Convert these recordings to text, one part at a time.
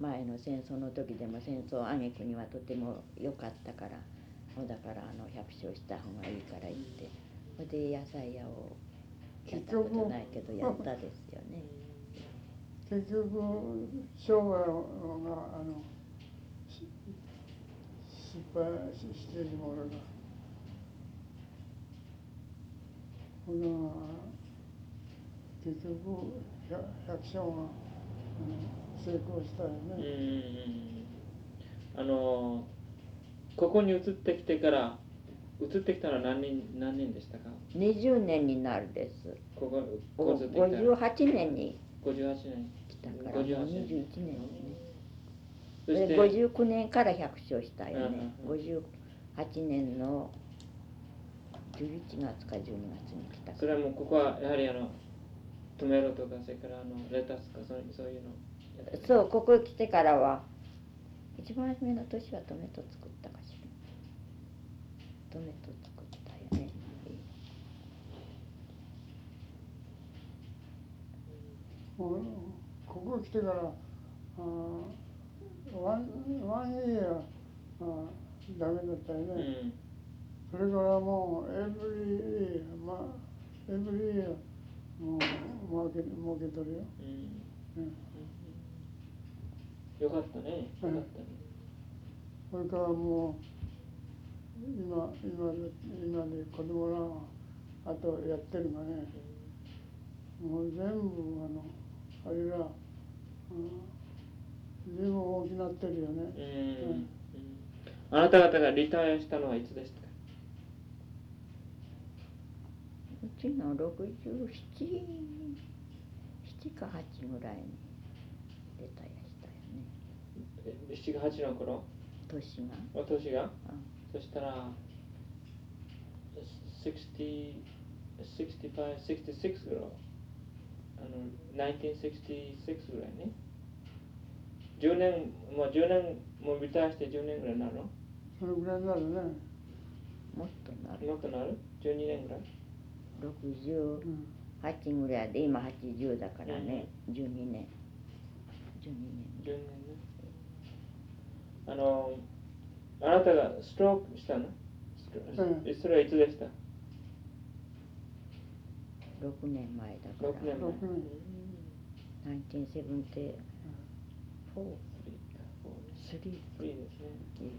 前の戦争の時でも戦争挙句にはとても良かったからだからあの百姓した方がいいから言ってそれで野菜屋をやったことないけどやったですよね。結局商売があの失敗してるものがほな結局百姓が、成功したよね。あのここに移ってきてから移ってきたのは何年何年でしたか？20年になるです。こここ58年に。58年。来たから21年。ね。そして？59年から百姓したよね、うんうん、58年の11月か12月に来た。それはもうここはやはりあのトメロとかそれからあのレタスかそうそういうのそうここへ来てからは。一番初めの年はトメト作ったかしら。トメト作ったよね。ここ来てからあワンワンイヤーあダメだったよね、うん、それからもうエブリイヤーまあエブリイヤーもう儲け儲けとるよ、うん、うんよかったね。よかったね。それからもう今今で今で子供らがあとやってるがね、もう全部あのあれら、うん、随分大きなってるよね。うん、あなた方がリタイアしたのはいつでしたか？うちの67、7か8ぐらいに7、八の頃。年が。年が、そしたら6566ぐらい。あの1966ぐらいね。10年もう10年もうリして10年ぐらいになるの？それぐらいになるね。もっとなる。もっとなる？12年ぐらい？68ぐらいで今80だからね、うん、12年。12年。12年。あのあなたがストロークしたの、うん、それはいつでした？6年前だから。6年前。1974 3ですね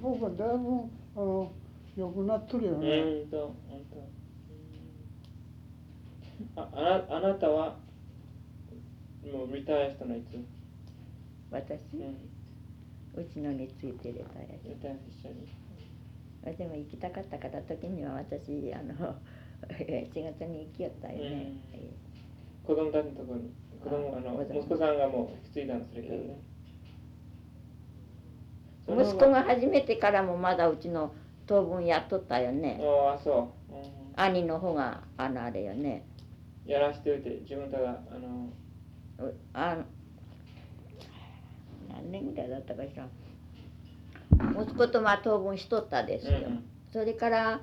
僕はだいぶあの良くなっとるよね本当本当ああなあなたはもうリタイアしたのいつ？私、うんうちのについて入れたやつでも行きたかったから時には私あの 4月に行きよったよね、子供たちのところに子供あの息子さんがもう引き継いだんですけどね、息子が初めてからもまだうちの当分やっとったよね。ああそう、うん、兄の方があのあれよね。やらしておいて自分たがあのあ何年ぐらいだったかしら。息子とまあ当分しとったですよ、うん、それから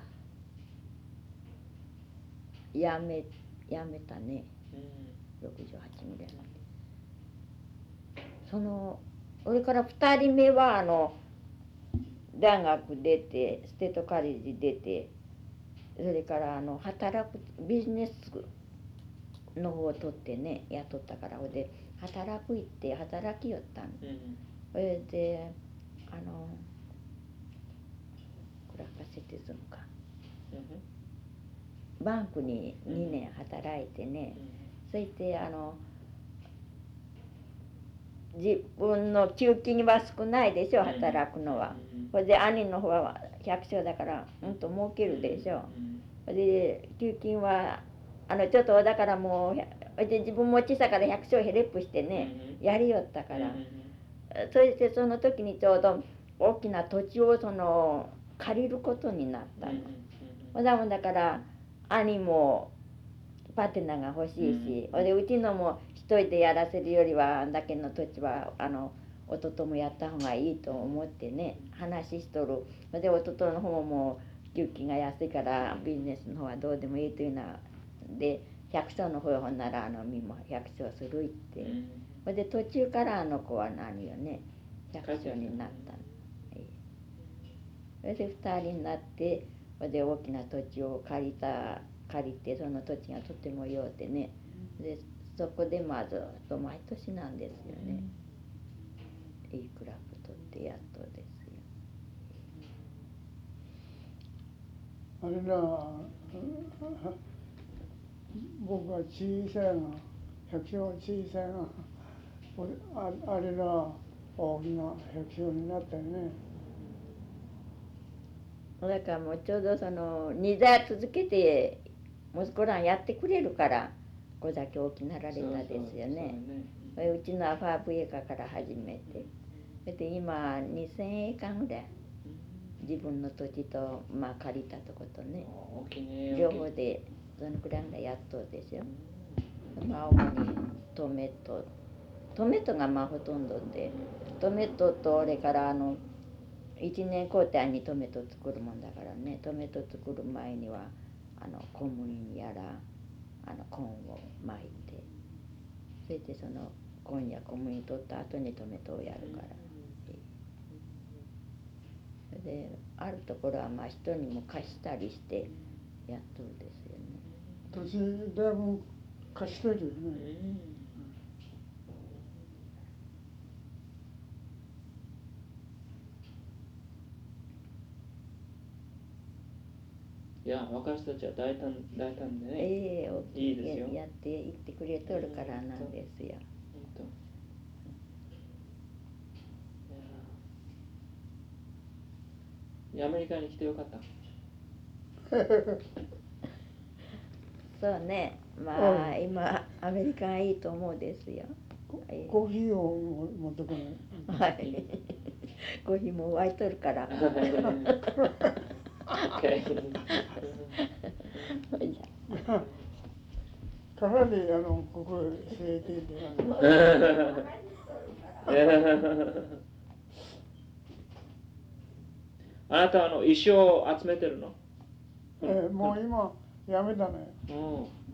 やめやめたね、うん、68ぐらいまで。そのそれから2人目はあの大学出てステートカレッジ出てそれからあの働くビジネスの方を取ってね雇ったから。ほで働く行って働きよったん、うん、それであのクラカセティズムか、うん、バンクに2年働いてね、うん、そしてあの自分の給金は少ないでしょ働くのは。それで兄の方は百姓だからうんと儲けるでしょ。それで給金はあのちょっとだからもうで自分も小さから百姓ヘレップしてね、やりよったから、そしてその時にちょうど大きな土地をその借りることになったの。ほだもだから兄もパテナが欲しいし、ほでうちのも一人でやらせるよりはあんだけの土地はあの弟もやった方がいいと思ってね話しとる。で弟の方も給金が安いからビジネスの方はどうでもいいというのはで百姓の方ほんならあの身も百姓するいってほいで途中からあの子は何よね。百姓になったの。ええそれで二人になってほいで大きな土地を借りた借りてその土地がとてもようてね。でそこでまあずっと毎年なんですよね。いいクラブ取ってやっとですよ。あれな僕は小さいが百姓は小さいがああれな大きな百姓になったよね。だからもうちょう。どその2代続けて息子らんやってくれるからこれだけ大きなられたですよね。それうちのはファーブエーカーから始めて。で今2,000エーカーぐらい。自分の土地とまあ借りたとことね。大きいね。両方でそのくらいがやっとですよ。まあ主にトメトトメトがまあほとんどでトメトとあれからあの1年交代にトメト作るもんだからねトメト作る前にはあの小麦やらあのコーンを巻いてそれでそのコーンや小麦取った後にトメトをやるから。であるところはまあ人にも貸したりしてやっとるです。土地だいぶ貸してるようねいや若い人たちは大胆大胆でね、ええ大きいいですよやっていってくれとるからなんですよ。本当いやアメリカに来てよかったそうね。まあ、今アメリカがいいと思うですよ。えコーヒーを持ってこなはい。コーヒーも沸いとるから。かなりあのここ整形であなたはあの石を集めてるの、えーもう今やめたね、うん。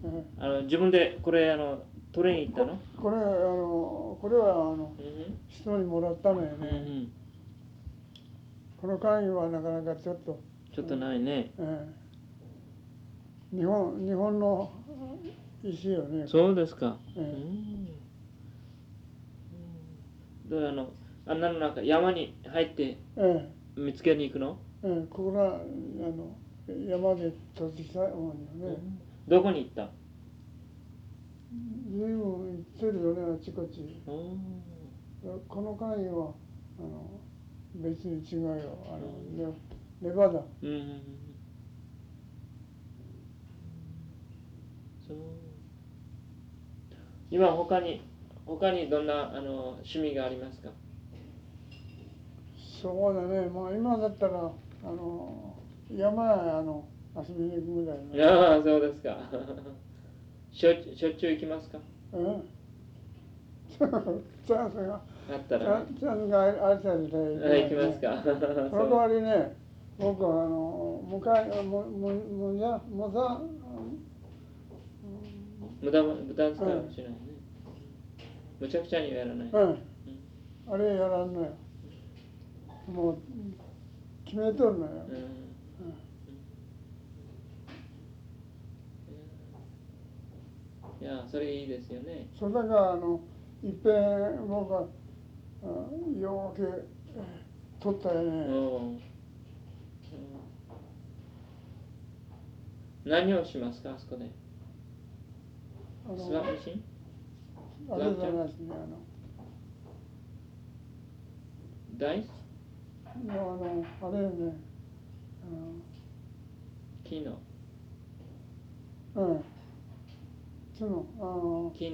えあの自分でこれあの取りに行ったの、ーこれあのこれはあのうん人にもらったのよね、うんうん、この会議はなかなかちょっと、ちょっとないね、えー日本日本の石よね。そうですか、ええうん。どうあのあんなのなんか山に入ってえ見つけに行くの、えええここらあの山で取ってきたもんよね、どこに行った？随分行ってるよねあちこち。おこの会議はあの別に違うよあの、ね、ネバダ。うん。そう。今他に他にどんなあの趣味がありますか？そうだね。まあ今だったらあの山へあの遊びに行くぐらいの。いやあそうですか。しょしょっちゅう行きますか？うん。チャンスがあったチらチャンスがあたりしたらあ行きますか。その代わりね僕はあの向かいもももじゃもざ無駄無駄遣いはしないね、むちゃくちゃにはやらない、うん。あれやらんのよ。もう決めとるのよ、うんいやそれいいですよね。それだからあのいっぺん僕はあようけ取ったよね、うん。何をしますかあそこで？あスワップシンのあれじゃないですねあの。ダイス？あのあれよね。木の。あの。うん木の？木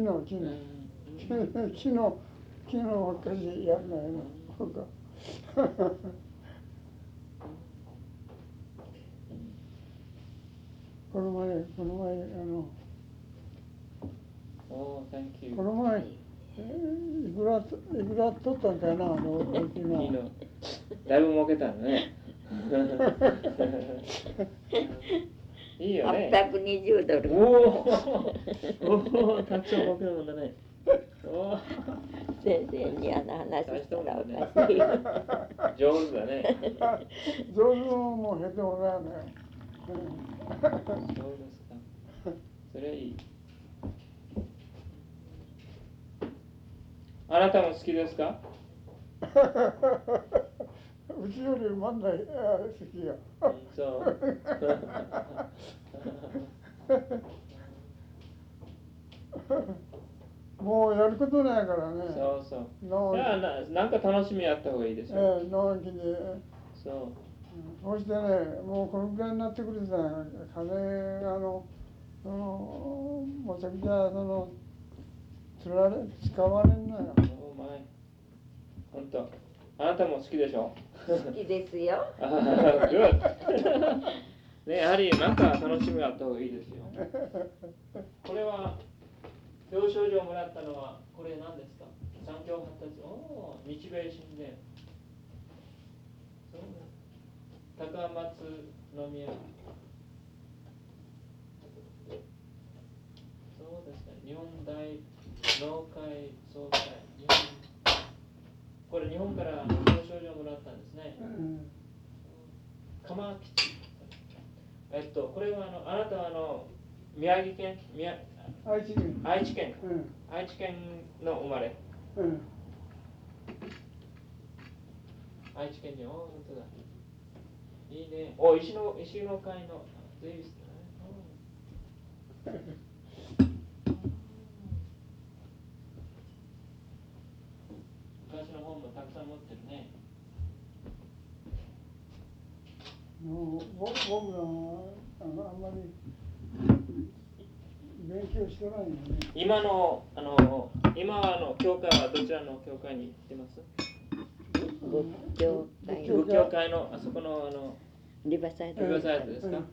の木の、うん。木の木の木のばっかりやるのよね僕はこの前この前あのおー thank you この前えーいくらいくら取ったんかなあの大きな。だいぶ儲けたのね いいよね820ドル。おおおおたくさん儲けるもんだね先生にあの話したらおかしい。上手だね。上手も下手もないね。そうですか。それはいい。あなたも好きですか？うちより万代あ好きや。うんそう。もうやることないからね。そうそう。のじゃあななんか楽しみあった方がいいですよ。ええ、のんきに。そそしてね、もうこのぐらいになってくるとさ、金があの、その、むちゃくちゃ、その、つられ、使われんのよ。う。お前。本当。あなたも好きでしょ？好きですよ。ね、やはりなんか楽しみがあった方がいいですよ。これは表彰状をもらったのはこれ何ですか？産業発達。おお日米親善そう高松宮。そうですね。日本大農会総会これ日本から表彰状をもらったんですね。うん釜基地えっとこれはあのあなたはあの宮城県宮愛知県。愛知県うん。愛知県の生まれ。うん。愛知県にお本当だ。いいね。お石の石の会の税理士だね。うん昔の本もたくさん持ってるねもう僕僕らはあのあんまり勉強してないよね。今のあの今あの教会はどちらの教会に行ってます？仏教会。仏仏教会のあそこのあのリバーサイドリバーサイドですか、うん。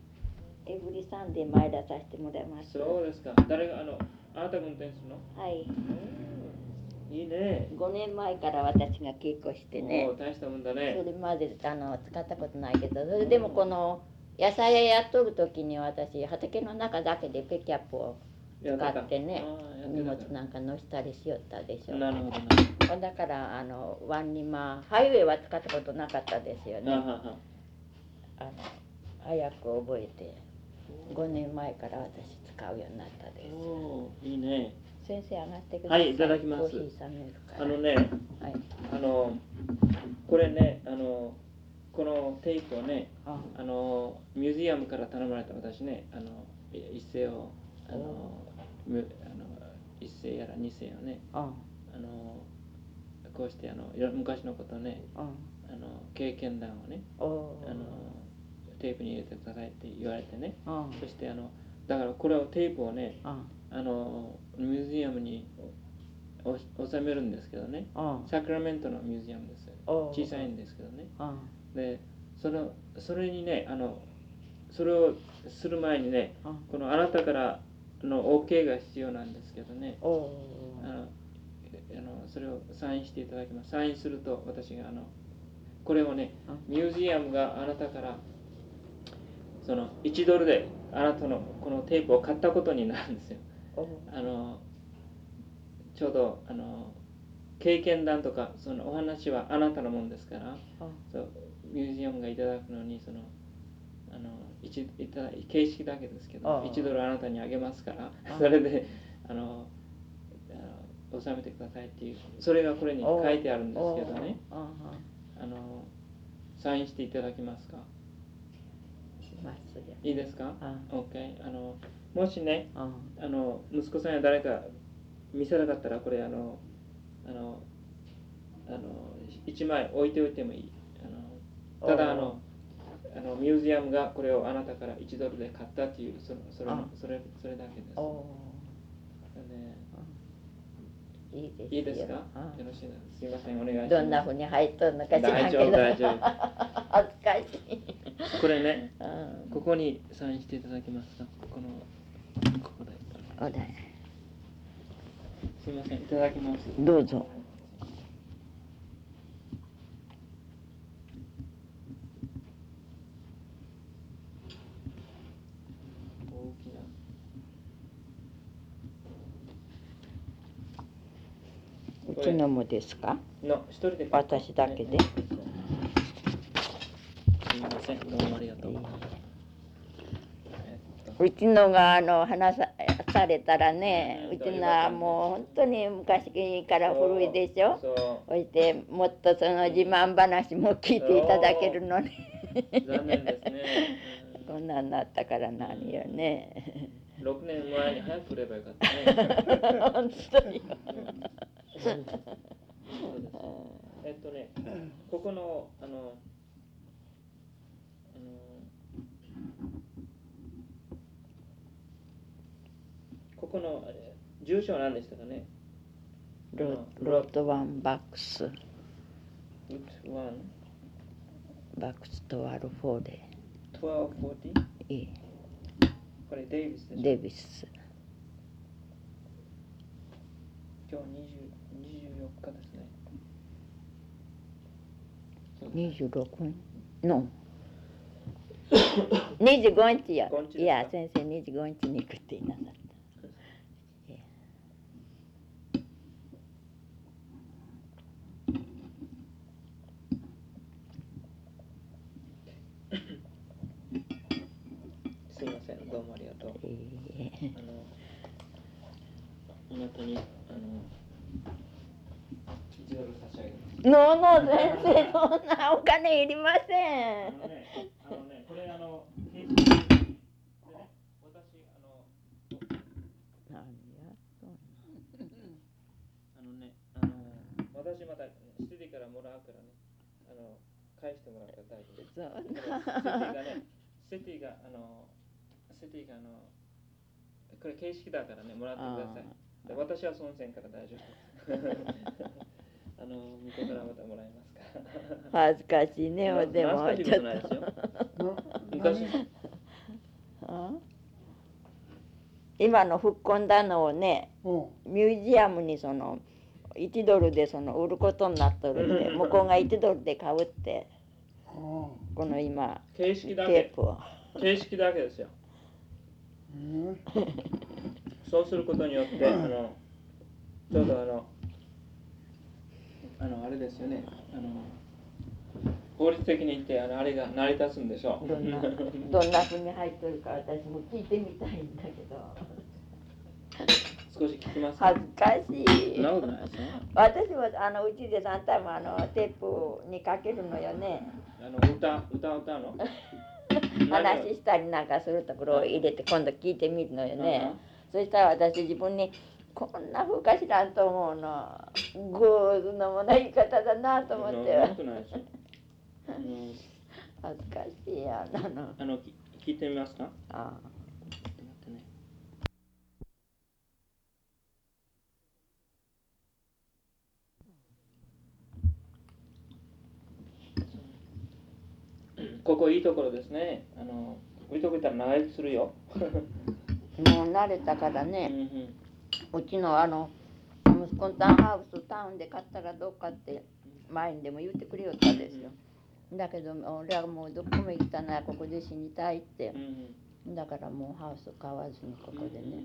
every Sunday 詣でさせてもらいます。そうですか。誰があのあなたが運転するの？はい。いいね。5年前から私が稽古してね。大したもんだそれまであの使ったことないけどそれでもこの野菜屋やっとる時に私畑の中だけで pickup を使ってね荷物なんか乗せたりしよったでしょなるほどな。だからあのワンリマ highway は使ったことなかったですよね。あの早く覚えて5年前から私使うようになったですいいね先生上がってください。はいいただきます。コーヒー冷めるから。あのねはい。あのこれねあのこのテープをねあ。あのミュージアムから頼まれた私ねあのい一世をあのむあの一世やら二世をねあ。あのこうしてあの昔のことをねあ。あの経験談をねお。あのテープに入れてくださいって言われてねあ。そしてあのだからこれをテープをねあ。あのミュージアムに収めるんですけどね。あサクラメントのミュージアムですお小さいんですけどね。あでそのそれにねあのそれをする前にねあこのあなたからの OK が必要なんですけどね。おあ。のあのそれをサインしていただきます。サインすると私があのこれをねうんミュージアムがあなたからその1ドルであなたのこのテープを買ったことになるんですよ。おあのちょうどあの経験談とかそのお話はあなたのもんですからあ。そうミュージアムがいただくのにそのあの一いただ形式だけですけあどあ1ドルあなたにあげますからあそれであの納めてくださいっていうそれがこれに書いてあるんですけどね。あのサインしていただけますか？いいですか？あ OK あのもしねああの息子さんや誰か見せなかったらこれあのあのあの1枚置いておいてもいい。あのただあのあのミュージアムがこれをあなたから1ドルで買ったっていうそのそれそれそれだけです、いいですよ。いいですか？よあろしいですすいませんお願いします。どんなふうに入っとるのか知らん大丈夫けど大丈夫。恥ずかしい。これねうん。ここにサインしていただけますか？このおだすいませんいただきますどうぞ大きなちのもですかの一人で私だけですみませんどうもありがとう、えっとうちのがあの話さされたらねうちのはもう本当に昔から古いでしょ。そそしてもっとその自慢話も聞いていただけるのに。う残念ですね、こんなんなったから何よね。うん、6年前に早く来ればよかったね。本当に。そうです。えっとねここのあのあのここの住所は何でしたかね？ロロットワンバックス。ウッドワンバックスとアルフォーで1240いいこれデイビスでデビス。今日20 24日ですね。26の。25日や。25日ですか？いや先生25日に行くって言いなさいどうもありがとう。いいえあのあなたにあの1ドル差し上げますノーノー先生そんなお金いりません。あのね、あのね、これあの、ね、私、あの、何やあのね、あの、私またシティからもらうからね、あの、返してもらったら大丈夫です。ティながね、シティが、あの、シティが、あの、これ形式だからね、もらってください。で私は孫線から大丈夫。です。あの、向こうからまたもらえますか。恥ずかしいねまでもちょっと。昔。今の復興だのをねうん。ミュージアムにその1ドルでその売ることになっとるって向こうが1ドルで買うって。あこの今形式だけ。テー、プを。形式だけですよ。えーそうすることによって、あの、ちょうどあの、あの、あれですよね、あの、法律的に言って、あの、あれが成り立つんでしょう。どんなどんなふうに入っとるか私も聞いてみたいんだけど。少し聞きますか？恥ずかしい。い。私もあのうちで3回もあのテープにかけるのよね。あの、歌、歌歌うの？話したりなんかするところを入れて今度聞いてみるのよね。そしたら私自分にこんな風かしらんと思うの。ゴーズのもない言い方だなと思って。恥ずかしいやなの。あの、き聞いてみますか？あちょっと待ってね。ここいいところですね。あの、置いとくたら長生きするよ。もう慣れたからうんねうん。うちのあの息子のタウンハウスタウンで買ったらどうかって前にでも言ってくれよったんですよ。だけど俺はもうどこも行きたないここで死にたいって。だからもうハウス買わずにここでね。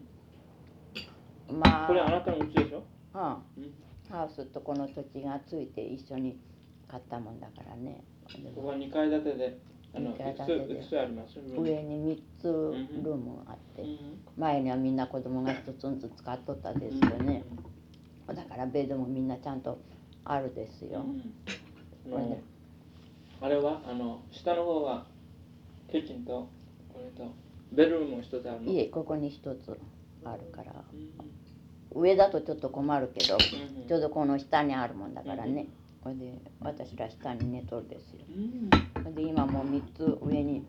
うんまあ。これあなたの家でしょ？うん。うん。ハウスとこの土地がついて一緒に買ったもんだからねここは2階建てで、あの、階く建てで。つあります？上に3つルームがあって。うん。前にはみんな子供が1つずつ使っとったですよね。だからベッドもみんなちゃんとあるですよ。うん。あのあれはあの下の方はキッチンとこれとベルルームも一つあるの？いえここに1つあるから。うん。上だとちょっと困るけどうん。ちょうどこの下にあるもんだからねこれで私ら下に寝とるですよ。うん。で今もう3つ上に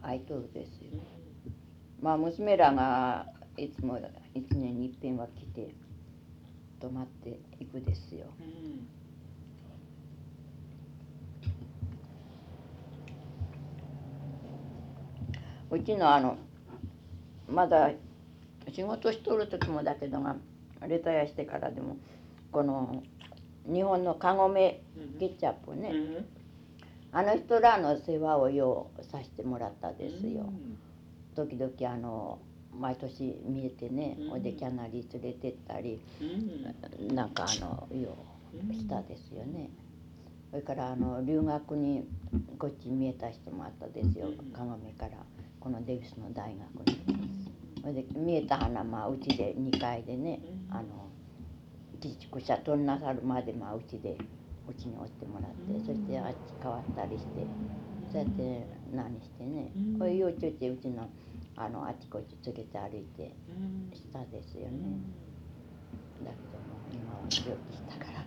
空いとるですよ。まあ娘らがいつも1年に一遍は来て泊まっていくですよ。うんうちのあのまだ仕事しとる時もだけどがレタヤしてからでもこの日本のカゴメうん。ケチャップね、うん。あの人らの世話をようさせてもらったですよ。うん。時々あの毎年見えてね、うん。ほいでキャナリー連れてったり、うん。なんかあのようしたですよね。それからあの留学にこっち見えた人もあったですよ。うん加賀目からこのデビスの大学に。それで見えた花まあうちで2階でねうん。あの寄宿舎取ん。なさるまでまあうちでうちにおってもらってそしてあっち変わったりしてそうやって何してねうん。こういう幼稚園うちのあのあちこちつけて歩いてうんしたですよね。だけども今は病気したから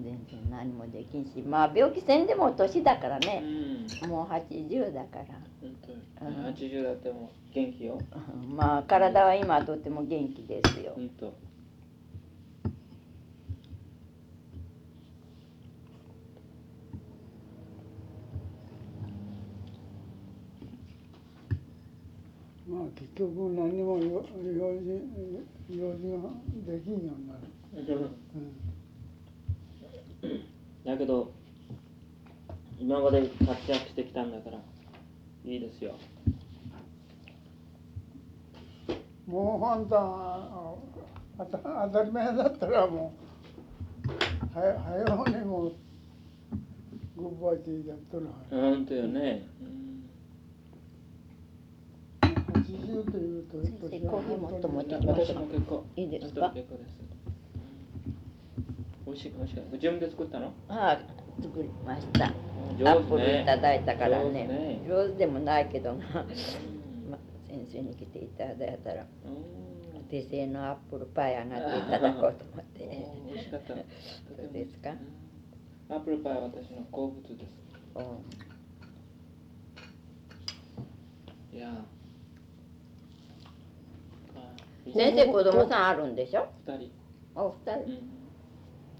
全然何もできんしまあ病気せんでも年だからうねん。もう80だから。うん。80だっても元気よ。うん。まあ体は今とても元気ですよ。本当まあ結局何にも用用事用事ができんようになる、うん。だけど今まで活躍してきたんだからいいですよ。もうあんたああた当たり前だったらもうはや早うにもうグッバイティーやっとるは本当よね、80というと先生コーヒーもっと持ってきま私も結構いいですか？美味しい美味しい。自分で作ったの？はい作りました。ア上ップルいただいたからね。ね。上手でもないけどま、先生に来ていただいたらうん手製のアップルパイあがっていただこうと思って。お美味しかった。うですか？うんアップルパイは私の好物です。う。んいやあ先生子供さんあるんでしょ？二人、お二人。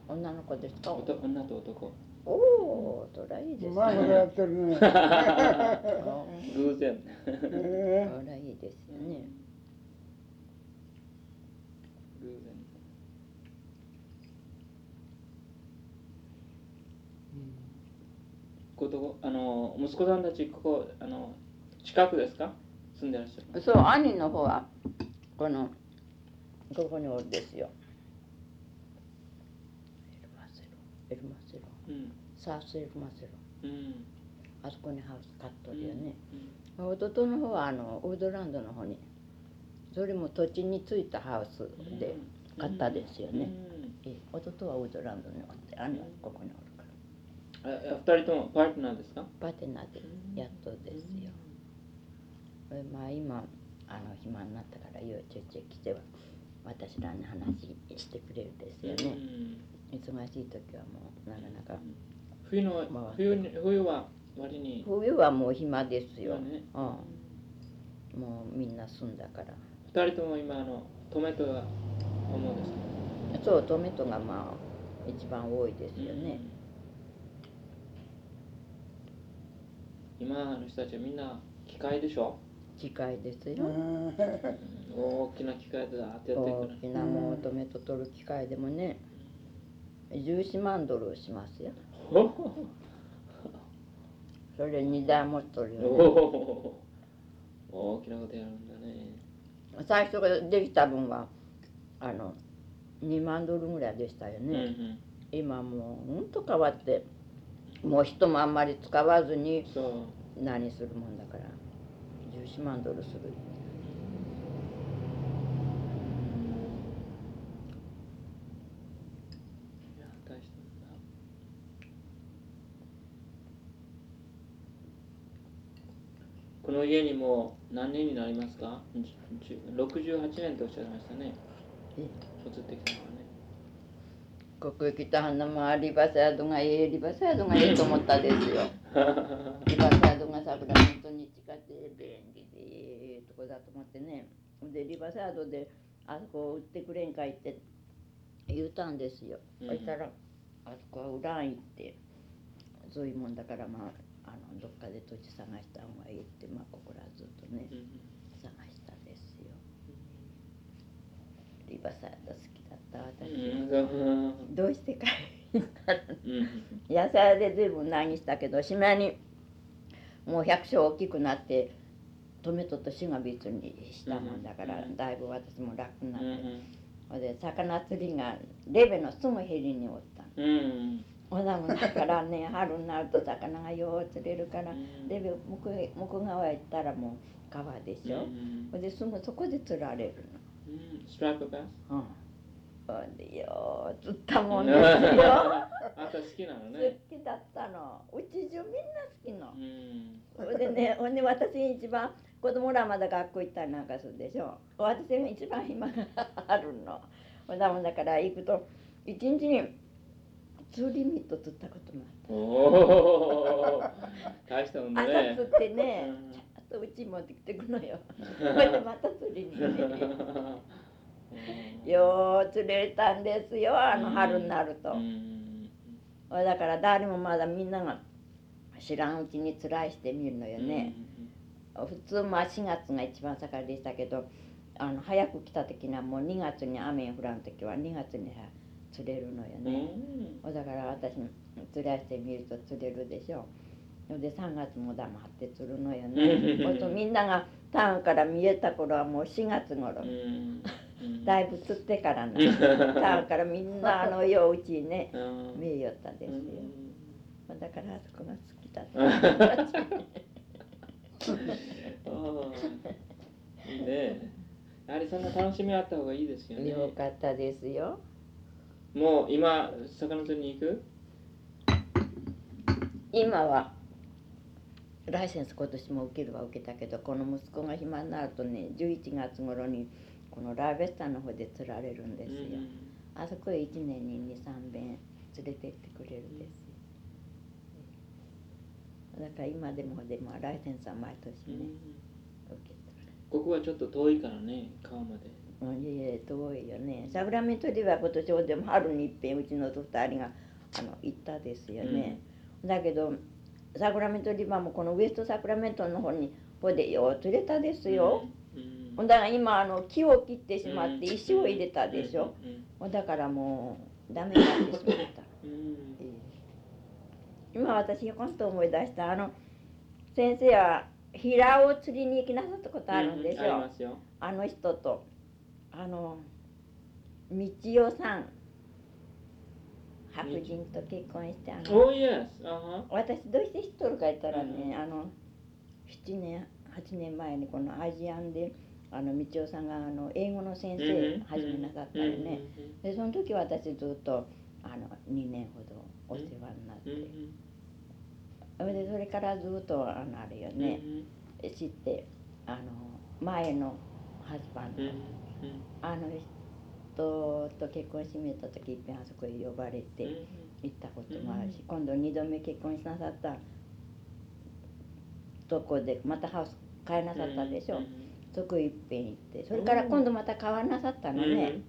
うん、女の子ですか？おと女と男。おお そりゃいいですね。うまいことやってるね、偶然。えそりゃいいですよね偶然。ことあの息子さんたちここあの近くですか？住んでらっしゃる。そう兄の方はこのここにおるですよ。エルマセロ。エルマセロ。うん。サースエルマセロ。うん。あそこにハウス買っとるよね、うん。弟の方はあのウードランドの方にそれも土地についたハウスで買ったですよね、ええ弟はウードランドにおって兄はここにおる二人ともパートナーですか？パテナでやっとですよ、えまあ今あの暇になったからよちょいちょい来ては私らに話してくれるですよね、忙しい時はもうなかなか冬のまあ冬に冬は割に冬はもう暇ですよ、ね。うん、もうみんな住んだから。二人とも今あのトマトが主ですかそうトメトがまあ一番多いですよね、今の人たちはみんな機械でしょ、機械ですよ、え大きな機械であってやって大るからきなもうトメト取る機械でもね14万ドルしますよ。それ2台持っとるよね。大きなことやるんだね。最初ができた分はあの2万ドルぐらいでしたようんね、今もうほんと変わってもう人もあんまり使わずに何するもんだから14万ドルする。この家にもう何年になりますか？じじ68年とおっしゃいましたね。え？移ってきたのはね。ここへ来た花もリバサードがええリバサードがええと思ったですよ。リバサードがサクラメントに近くて便利でええとこだと思ってね。でリバサードであそこ売ってくれんかいって言うたんですよ、うん。そしたらあそこは売らん行ってそういうもんだからまああのどっかで土地探した方がいいってまあここらずっとねうん探したですよ。リバサード好きだった私、うん。どうしてか。野菜で随分何したけどしまいにもう百姓大きくなって止めとった市が別にしたもんだから、うんだいぶ私も楽になっうんて、ほんで魚釣りがレベのすぐへりにおったの。うんうん。ほなもんだからね春になると魚がよう釣れるから、うん。レベ向こう向こう側へ行ったらもう川でしょ、うんですぐそこで釣られるうん。ストラップバス？のうんよう釣ったもんですよ。あ好きなの好ねきだったの。うち中みんな好きの。うん。でねほんで私一番子供らまだ学校行ったりなんかするでしょ。私が一番暇があるの。ほんだもんだから行くと一日に釣りミット釣ったこともあっおお大したもんね。朝釣ってねうん。ちゃんとうちに持ってきてくのよ。ほんでまた釣りに行って よう釣れたんですよあの春になるとう。んだから誰もまだみんなが知らんうちにつらいしてみるのよね。普通まあ4月が一番盛りでしたけどあの早く来た時にはもう2月に雨降らん時は2月には釣れるのようんね。だから私つらいしてみると釣れるでしょ。で3月も黙って釣るのよね。ほんとみんながタウンから見えた頃はもう4月頃。うん。だいぶ釣ってからな。タウンからみんなあのよううちにねうん。見えよったですよ。うん。だからあそこが好きだった。ね。やはりそんな楽しみあった方がいいですよね。よかったですよ。もう今魚釣りに行く？今はライセンス今年も受けるは受けたけどこの息子が暇になるとね11月頃にこのラーベスターの方で釣られるんですよ、あそこへ1年に23遍連れてってくれるんですよ。だから今でもでもライセンスは毎年うん。ね、受けここはちょっと遠いからね川まで。てうんいえ遠いよね。サクラメントでは今年でも春にいっぺんうちのと2人があの行ったですよね、だけどサクラメントリバーもこのウエストサクラメントの方にここでよう釣れたですよ、うんだから今あの木を切ってしまってうん。石を入れたでしょ、うん。だからもうダメになってしまった、今私こんと思い出したあの先生は平を釣りに行きなさったことあるんですありよ、ますよ。あの人と。あの道代さん。白人と結婚してあの Oh yes. あは私どうして知っとるか言ったらね、あの7年8年前にこのアジアンであの道夫さんがあの英語の先生始めなさったよね、でその時私ずっとあの2年ほどお世話になって、それでそれからずっとあのあれよね、知ってあの前のハズバンド、あの人と結婚しめた時いっぺんあそこへ呼ばれて行ったこともあるし、今度2度目結婚しなさったとこでまたハウス買いなさったでしょ、そこへいっぺん行ってそれから今度また買わなさったのね、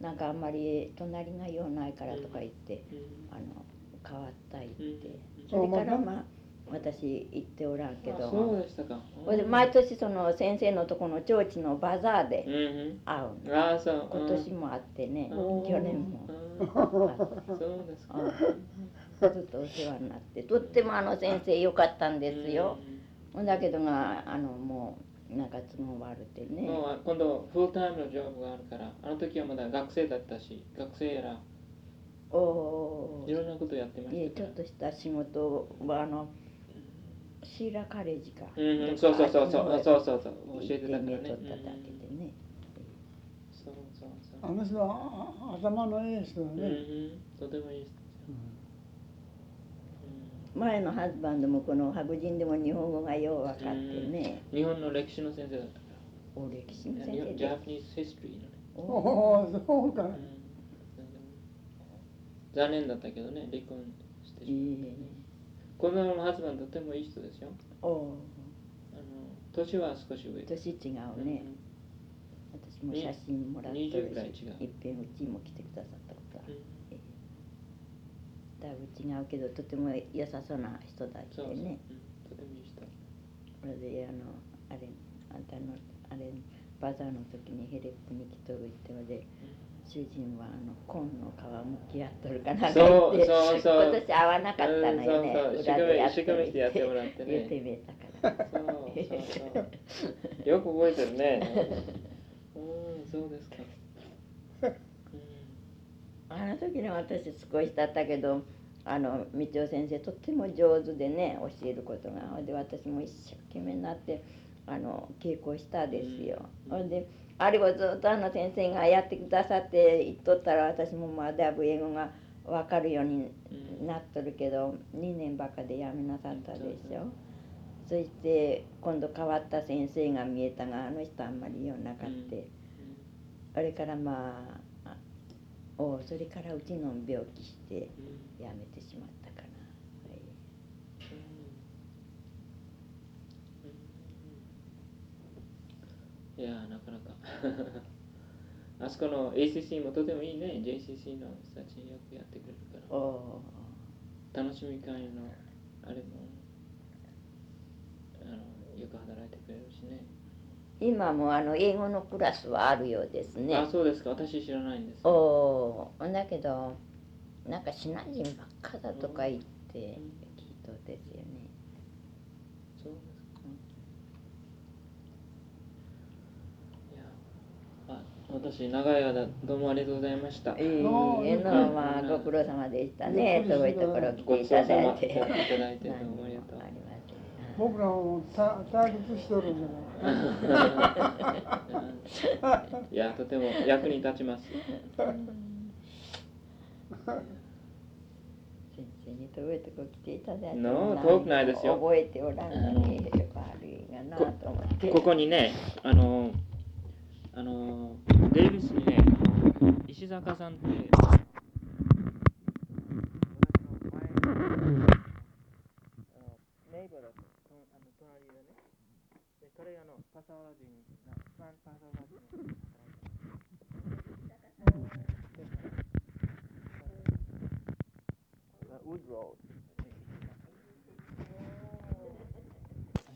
なんかあんまり隣が用ないからとか言って、あの変わった言って、それからまあ私行っておらんけどそうでしたか。それで毎年その先生のとこの町地のバザーでうん会ううんの。ああそう。今年も会ってねうん。去年も。うん。そうですか。うん。ずっとお世話になってとってもあの先生良かったんですよ。だけどがあのもうなんか都合悪くてね。もう今度フルタイムのジョブがあるからあの時はまだ学生だったし学生やらおおいろんなことやってましたから。ちょっとした仕事はあのシーラカレッジか。うんうんそうそうそうそうそうそうそう教えてたからね。取っただけでね。そうそうあそう。の人はあ頭のいい人だうんうね。んとてもいい人前のハズバンドもこの白人でも日本語がよう分かってね。日本の歴史の先生だったから。お歴史の先生で。ジャパニーズヒストリーのね。おおお、そうか。うん。残念だったけどね離婚してしまういいこのハズバンとてもいい人ですよ。おあの年は少し上。年違うね。私も写真もらって20るぐらい違う。しいっぺんうちにも来てくださったことあうん。るだいぶ違うけどとても優さそう。な人だってねうん。とてもいい人。それであのあれあんたのあれバザーの時にヘレップに来とるってので主人はあの紺の皮むき合っとるかなんかそうそうそう。今年会わなかったのよね、うんそうそう。裏でやっててやってもらってね。言ってみえたから。そうそうそう。よく覚えてるね。うんそうですか。あの時の私少しだったけど道夫先生とっても上手でね教えることがほんで私も一生懸命になってあの稽古したですよ、うんほんであれをずっとあの先生がやってくださって言っとったら私もまあだいぶ英語が分かるようにうん。なっとるけど2年ばかでやめなさったでしょ。そして今度変わった先生が見えたがあの人あんまりようなかって、あれからまああおそれからうちの病気してやめてしまったかな、はい、いやーなかなか。あそこの ACC もとてもいいね。JCC の人たちよくやってくれるから。お楽しみ会のあれもあのよく働いてくれるしね今もあの英語のクラスはあるようですね。あそうですか。私知らないんですおおだけどなんかシナ人ばっかだとか言って聞いとですよね。そうですか。いやあ私長い間どうもありがとうございました。えのまあご苦労様でしたね。遠いところ来ていただいて。ごちそうさま。いただいてどうもありがとう 僕らもた退屈しとるんじゃないいやとても役に立ちます。先生に遠いとこ来ていただいての遠くないですよ。覚えておらんのに悪いがなと思って。ここにねあのあのデイビスにね石坂さんってネイバーだったあの隣でねで彼あのパサワラ人なンパサワラ人ウッドロー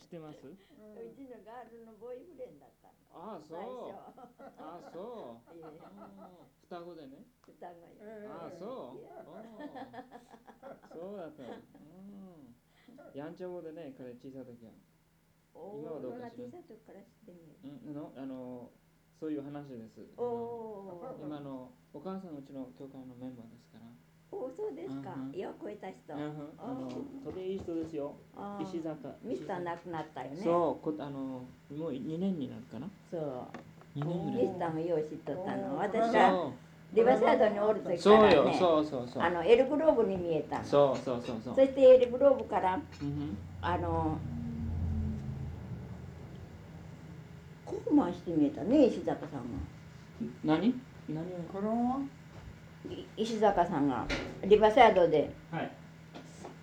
知ってます？うちのガールのボーイフレンドだったああそう。ああそう。双子でね。双子。にああそうそうだったやんちゃもでね彼小さい時は。お今はどうかしら。小さい時から知ってみるうんのあのそういう話です。今のお母さんうちの教会のメンバーですから。おそうですか。よく超えた人。うんあのとてもいい人ですよ。石坂。ミスター亡くなったよね。そうこあのもう2年になるかな。そう。2年ぐらい。ミスターもよう知っとったの。私そう。がリバーサイドにおる時かそうよらねそうそうそう。あのエルグローブに見えたの。そそうそうそう。そうしてエルグローブからうんあのコーマンして見えたね石坂さんが。何？何？をこれは？い石坂さんがリバーサイドではい。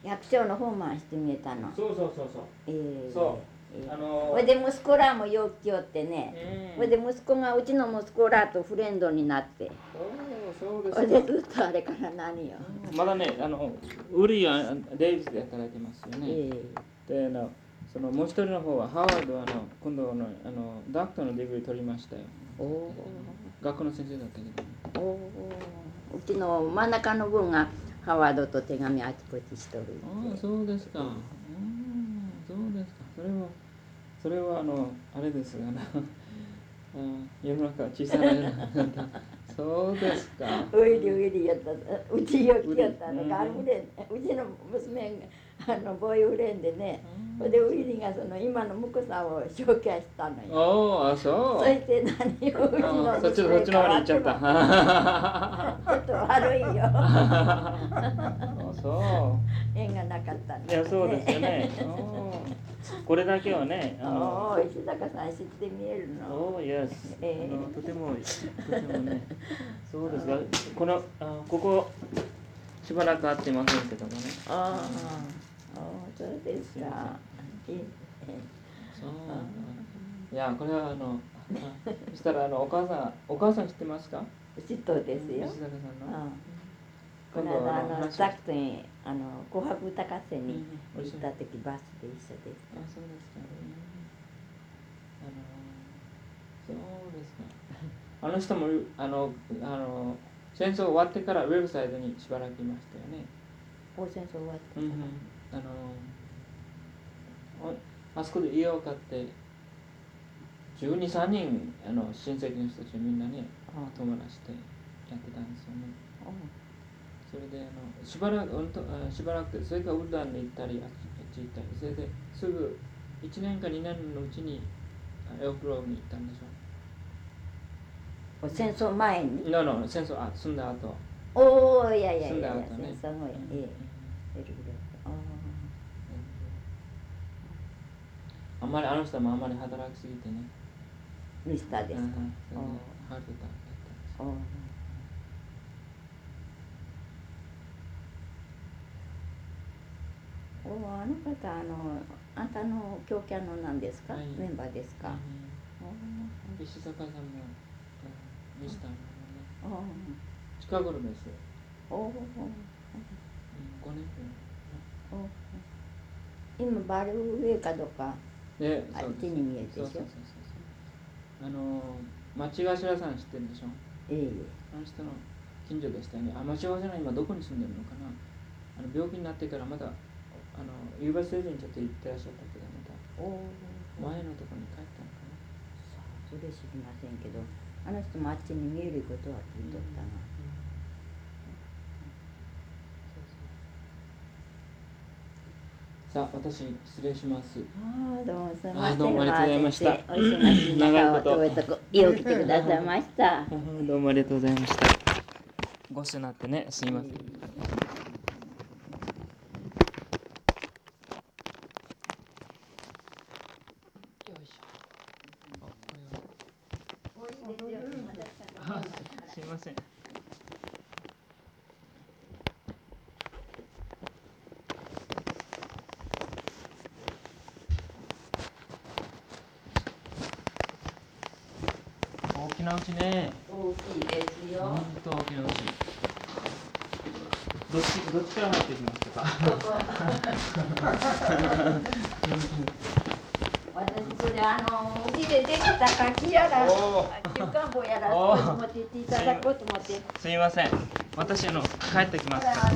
百姓のホーマンして見えたの。そうそうそうそう。ええそう。ええあのほいで息子らもよく来よってね。うん。ほいで息子がうちの息子らとフレンドになって。そうそうほいでずっとあれから何よ、まだねあのウリはデイビスで働いてますよね、えであのそのもう一人の方はハワードはあの今度のあのダクトのディグリ取りましたよ。学校の先生だったけど。うちの真ん中の分がハワードと手紙あちこちしとるああそうですかれはそれはあのあれですあのあ世の中は小さな世の中だそうですかウイリウイリやったうちよくやったのうん。ガールフレンドうちの娘があのボーイフレンドでねほいでウイリがその今の婿さんを紹介したのよ。おおあそう。そして何をうちのあそっちそっちの方に行っちゃった。ちょっと悪いよ。あそ縁がなかったんういだやそうですよね。お ーこれだけはねあおの。お石坂さん知って見えるの？おー、イエス。ええ。あのとても、とてもね。そうですが、この、あここ、しばらく会ってませんけどもね。ああそうですかいいそう。いや、これはあの、あそしたらあの、お母さん、お母さん知ってますか？知っとですよ石坂さんの。うんこの間あのザクトにあの紅白歌合戦にうん行った時バスで一緒であ、そうですか。あの、そうですか。あの人もあのあの戦争終わってからウェブサイトにしばらくいましたよね。大戦争終わってうんうん、あのおあそこで家を買って12、3人あの親戚の人たちみんなね友達でやってたんですよね。それであのしばらくうんとあしばらくそれからウルダンに行ったりあっち行ったりそれですぐ1年か2年のうちにあエオクローブに行ったんでしょお戦争前に？No, no, 戦争あ済んだ後。おおいやいやいやいや戦争のええああんまりあの人もあんまり働きすぎてね。ーミスターですか？ハートアタッおーあの方あのあんたの教キャンのなんですか、はい。メンバーですか、うんお石坂さんもうんミスターのねー近頃ですおーおーうん。5年今バルウェイかどうかくらいであっそうですちに見えるでしょ。そうそうそうそうあの町頭さん知ってるでしょ？ええ。あの人の近所でしたよね。あ、町頭さん今どこに住んでるのかな？あの病気になってからまだあの夕方星人にちょっと行ってらっしゃったけどまた前のところに帰ったのかな？さあそれ知りませんけどあの人もあっちに見えることは聞いとったな、さあ私失礼します。ああどうもすみません。あどうもありがとうございました。お忙しい中を長いこと遠いとこよう来てくださいました。どうもありがとうございました。ご一緒になってねすいませんよいしょあこれはあすいませんね。大きいですよ。本当大きどっちどっちから入ってきますか？私それあのうちでできた柿やらお休館簿やら持って行っていただこうと思って。すいません。私の帰ってきますから